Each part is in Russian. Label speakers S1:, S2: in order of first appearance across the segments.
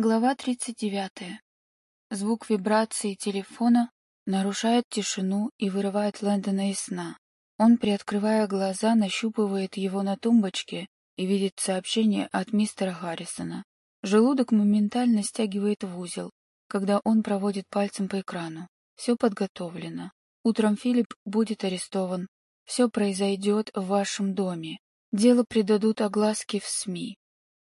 S1: Глава 39. Звук вибрации телефона нарушает тишину и вырывает Лэндона из сна. Он, приоткрывая глаза, нащупывает его на тумбочке и видит сообщение от мистера Харрисона. Желудок моментально стягивает в узел, когда он проводит пальцем по экрану. Все подготовлено. Утром Филипп будет арестован. Все произойдет в вашем доме. Дело придадут огласке в СМИ.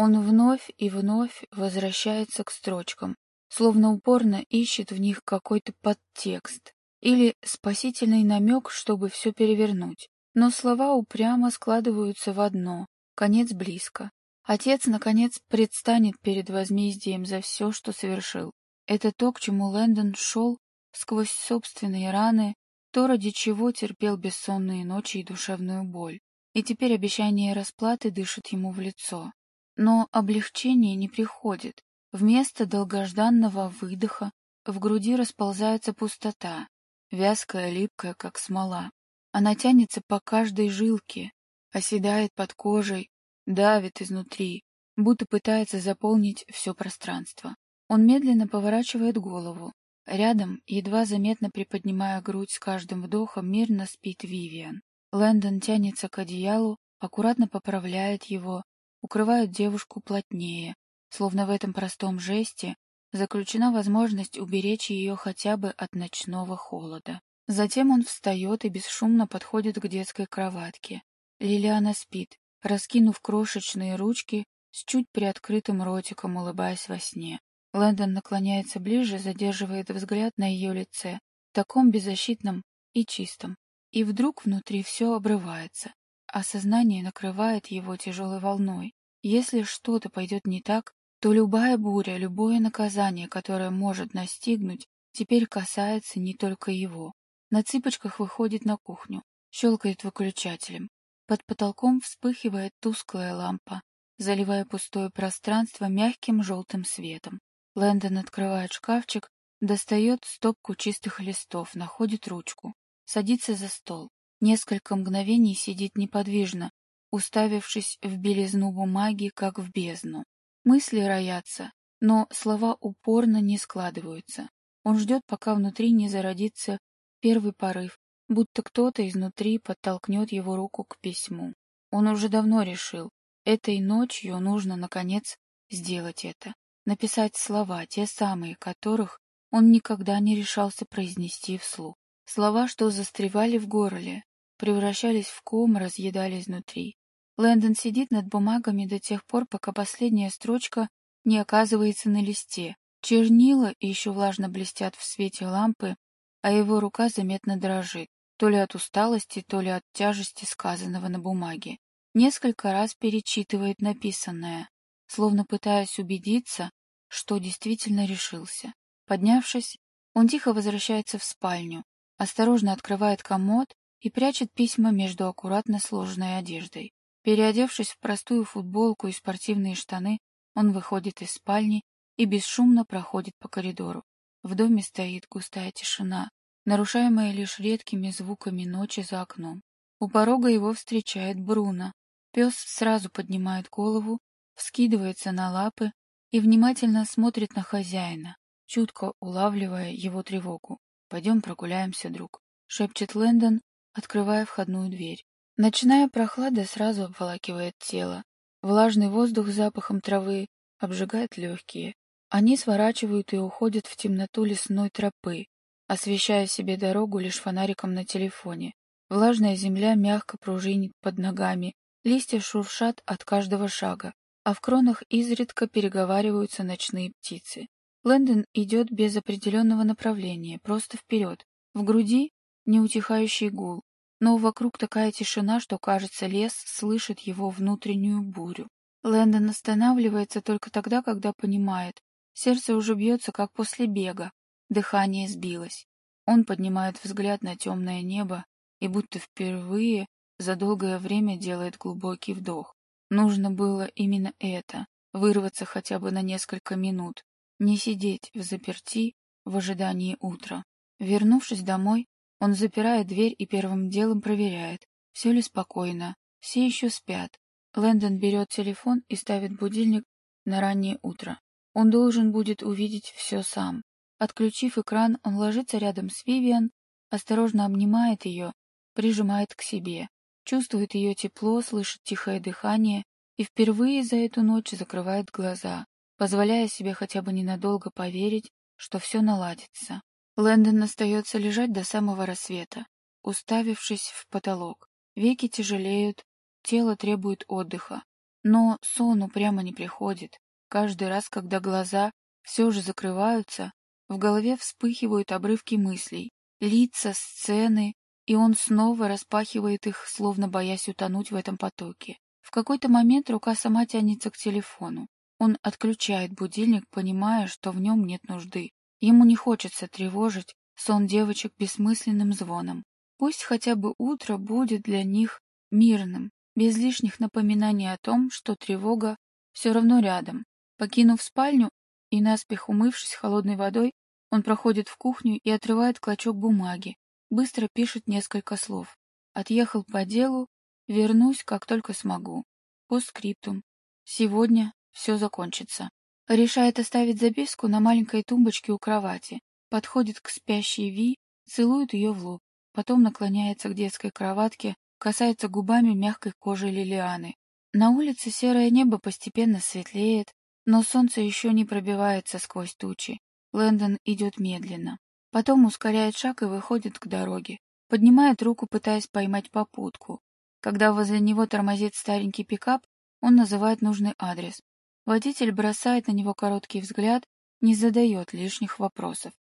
S1: Он вновь и вновь возвращается к строчкам, словно упорно ищет в них какой-то подтекст или спасительный намек, чтобы все перевернуть. Но слова упрямо складываются в одно, конец близко. Отец, наконец, предстанет перед возмездием за все, что совершил. Это то, к чему Лэндон шел сквозь собственные раны, то, ради чего терпел бессонные ночи и душевную боль. И теперь обещание расплаты дышит ему в лицо. Но облегчение не приходит. Вместо долгожданного выдоха в груди расползается пустота, вязкая, липкая, как смола. Она тянется по каждой жилке, оседает под кожей, давит изнутри, будто пытается заполнить все пространство. Он медленно поворачивает голову. Рядом, едва заметно приподнимая грудь с каждым вдохом, мирно спит Вивиан. Лэндон тянется к одеялу, аккуратно поправляет его, укрывают девушку плотнее, словно в этом простом жесте заключена возможность уберечь ее хотя бы от ночного холода. Затем он встает и бесшумно подходит к детской кроватке. Лилиана спит, раскинув крошечные ручки с чуть приоткрытым ротиком, улыбаясь во сне. Лэндон наклоняется ближе, задерживает взгляд на ее лице, таком беззащитном и чистом. И вдруг внутри все обрывается. Осознание накрывает его тяжелой волной. Если что-то пойдет не так, то любая буря, любое наказание, которое может настигнуть, теперь касается не только его. На цыпочках выходит на кухню, щелкает выключателем. Под потолком вспыхивает тусклая лампа, заливая пустое пространство мягким желтым светом. Лэндон открывает шкафчик, достает стопку чистых листов, находит ручку, садится за стол. Несколько мгновений сидит неподвижно, уставившись в белизну бумаги, как в бездну. Мысли роятся, но слова упорно не складываются. Он ждет, пока внутри не зародится первый порыв, будто кто-то изнутри подтолкнет его руку к письму. Он уже давно решил, этой ночью нужно, наконец, сделать это. Написать слова, те самые, которых он никогда не решался произнести вслух. Слова, что застревали в горле, превращались в ком, разъедали изнутри. Лэндон сидит над бумагами до тех пор, пока последняя строчка не оказывается на листе. Чернила еще влажно блестят в свете лампы, а его рука заметно дрожит, то ли от усталости, то ли от тяжести сказанного на бумаге. Несколько раз перечитывает написанное, словно пытаясь убедиться, что действительно решился. Поднявшись, он тихо возвращается в спальню, осторожно открывает комод и прячет письма между аккуратно сложенной одеждой. Переодевшись в простую футболку и спортивные штаны, он выходит из спальни и бесшумно проходит по коридору. В доме стоит густая тишина, нарушаемая лишь редкими звуками ночи за окном. У порога его встречает Бруно. Пес сразу поднимает голову, вскидывается на лапы и внимательно смотрит на хозяина, чутко улавливая его тревогу. «Пойдем прогуляемся, друг», — шепчет Лэндон, открывая входную дверь. Ночная прохлада сразу обволакивает тело. Влажный воздух с запахом травы обжигает легкие. Они сворачивают и уходят в темноту лесной тропы, освещая себе дорогу лишь фонариком на телефоне. Влажная земля мягко пружинит под ногами, листья шуршат от каждого шага, а в кронах изредка переговариваются ночные птицы. Лэндон идет без определенного направления, просто вперед. В груди неутихающий гул, но вокруг такая тишина, что, кажется, лес слышит его внутреннюю бурю. Лэндон останавливается только тогда, когда понимает. Сердце уже бьется, как после бега. Дыхание сбилось. Он поднимает взгляд на темное небо и будто впервые за долгое время делает глубокий вдох. Нужно было именно это — вырваться хотя бы на несколько минут, не сидеть в заперти в ожидании утра. Вернувшись домой, он запирает дверь и первым делом проверяет, все ли спокойно, все еще спят. Лэндон берет телефон и ставит будильник на раннее утро. Он должен будет увидеть все сам. Отключив экран, он ложится рядом с Вивиан, осторожно обнимает ее, прижимает к себе, чувствует ее тепло, слышит тихое дыхание и впервые за эту ночь закрывает глаза, позволяя себе хотя бы ненадолго поверить, что все наладится. Лэндон остается лежать до самого рассвета, уставившись в потолок. Веки тяжелеют, тело требует отдыха. Но сон упрямо не приходит. Каждый раз, когда глаза все же закрываются, в голове вспыхивают обрывки мыслей, лица, сцены, и он снова распахивает их, словно боясь утонуть в этом потоке. В какой-то момент рука сама тянется к телефону. Он отключает будильник, понимая, что в нем нет нужды. Ему не хочется тревожить сон девочек бессмысленным звоном. Пусть хотя бы утро будет для них мирным, без лишних напоминаний о том, что тревога все равно рядом. Покинув спальню и наспех умывшись холодной водой, он проходит в кухню и отрывает клочок бумаги, быстро пишет несколько слов. Отъехал по делу, вернусь, как только смогу. По скриптум. Сегодня все закончится. Решает оставить записку на маленькой тумбочке у кровати. Подходит к спящей Ви, целует ее в лоб. Потом наклоняется к детской кроватке, касается губами мягкой кожи Лилианы. На улице серое небо постепенно светлеет, но солнце еще не пробивается сквозь тучи. Лэндон идет медленно. Потом ускоряет шаг и выходит к дороге. Поднимает руку, пытаясь поймать попутку. Когда возле него тормозит старенький пикап, он называет нужный адрес. Водитель бросает на него короткий взгляд, не задает лишних вопросов.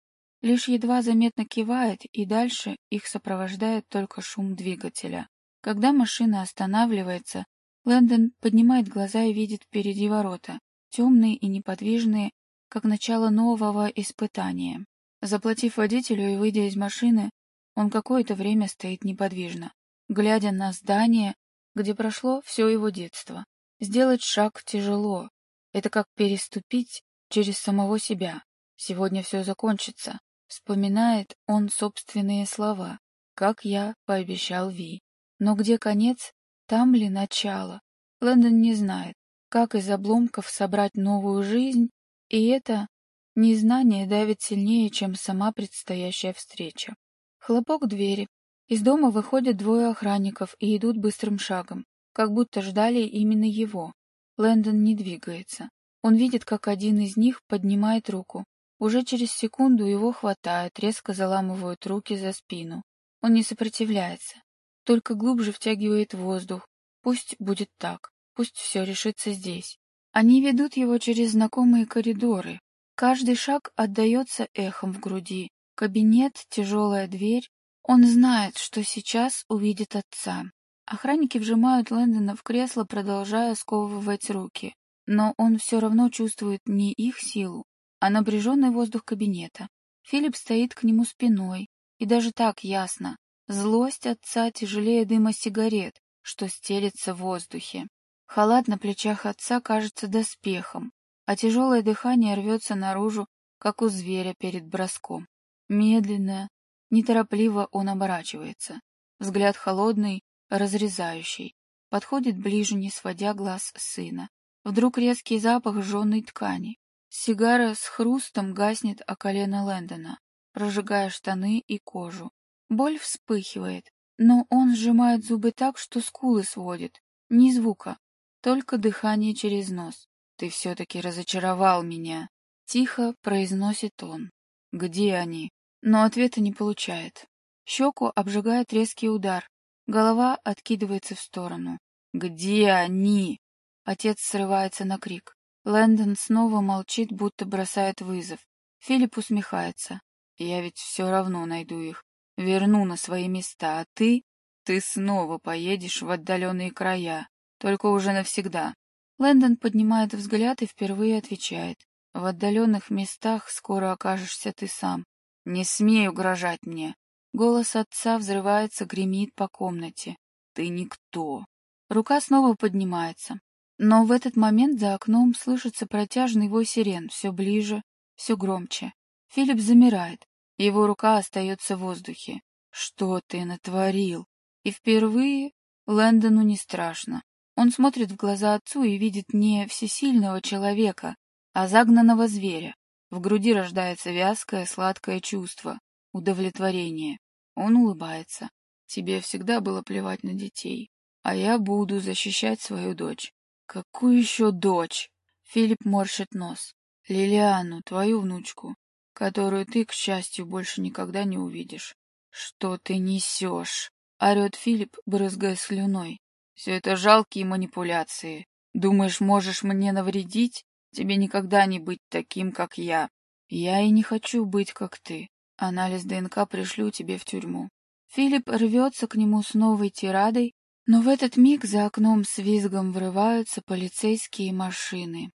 S1: Лишь едва заметно кивает, и дальше их сопровождает только шум двигателя. Когда машина останавливается, Лэндон поднимает глаза и видит впереди ворота темные и неподвижные, как начало нового испытания. Заплатив водителю и выйдя из машины, он какое-то время стоит неподвижно, глядя на здание, где прошло все его детство. Сделать шаг тяжело. Это как переступить через самого себя. Сегодня все закончится. Вспоминает он собственные слова, как я пообещал Ви. Но где конец, там ли начало? Лэндон не знает как из обломков собрать новую жизнь, и это незнание давит сильнее, чем сама предстоящая встреча. Хлопок двери. Из дома выходят двое охранников и идут быстрым шагом, как будто ждали именно его. Лэндон не двигается. Он видит, как один из них поднимает руку. Уже через секунду его хватает, резко заламывают руки за спину. Он не сопротивляется, только глубже втягивает воздух. Пусть будет так. Пусть все решится здесь. Они ведут его через знакомые коридоры. Каждый шаг отдается эхом в груди. Кабинет, тяжелая дверь. Он знает, что сейчас увидит отца. Охранники вжимают Лэндона в кресло, продолжая сковывать руки. Но он все равно чувствует не их силу, а напряженный воздух кабинета. Филипп стоит к нему спиной, и даже так ясно. Злость отца тяжелее дыма сигарет, что стелется в воздухе. Халат на плечах отца кажется доспехом, а тяжелое дыхание рвется наружу, как у зверя перед броском. Медленно, неторопливо он оборачивается. Взгляд холодный, разрезающий. Подходит ближе, не сводя глаз сына. Вдруг резкий запах жженой ткани. Сигара с хрустом гаснет о колено Лэндона, прожигая штаны и кожу. Боль вспыхивает, но он сжимает зубы так, что скулы сводит. Ни звука, только дыхание через нос. «Ты все-таки разочаровал меня», — тихо произносит он. «Где они?» Но ответа не получает. Щеку обжигает резкий удар. Голова откидывается в сторону. «Где они?» Отец срывается на крик. Лэндон снова молчит, будто бросает вызов. Филипп усмехается. «Я ведь все равно найду их. Верну на свои места, а ты... Ты снова поедешь в отдаленные края. Только уже навсегда. Лэндон поднимает взгляд и впервые отвечает. В отдаленных местах скоро окажешься ты сам. Не смей угрожать мне. Голос отца взрывается, гремит по комнате. Ты никто. Рука снова поднимается. Но в этот момент за окном слышится протяжный вой сирен, все ближе, все громче. Филипп замирает. Его рука остается в воздухе. Что ты натворил? И впервые Лэндону не страшно. Он смотрит в глаза отцу и видит не всесильного человека, а загнанного зверя. В груди рождается вязкое, сладкое чувство, удовлетворение. Он улыбается. Тебе всегда было плевать на детей. А я буду защищать свою дочь. Какую еще дочь? Филипп морщит нос. Лилиану, твою внучку, которую ты, к счастью, больше никогда не увидишь. Что ты несешь? Орет Филипп, брызгая слюной. Все это жалкие манипуляции. Думаешь, можешь мне навредить? Тебе никогда не быть таким, как я. Я и не хочу быть, как ты. Анализ ДНК пришлю тебе в тюрьму. Филипп рвется к нему с новой тирадой, но в этот миг за окном с визгом врываются полицейские машины.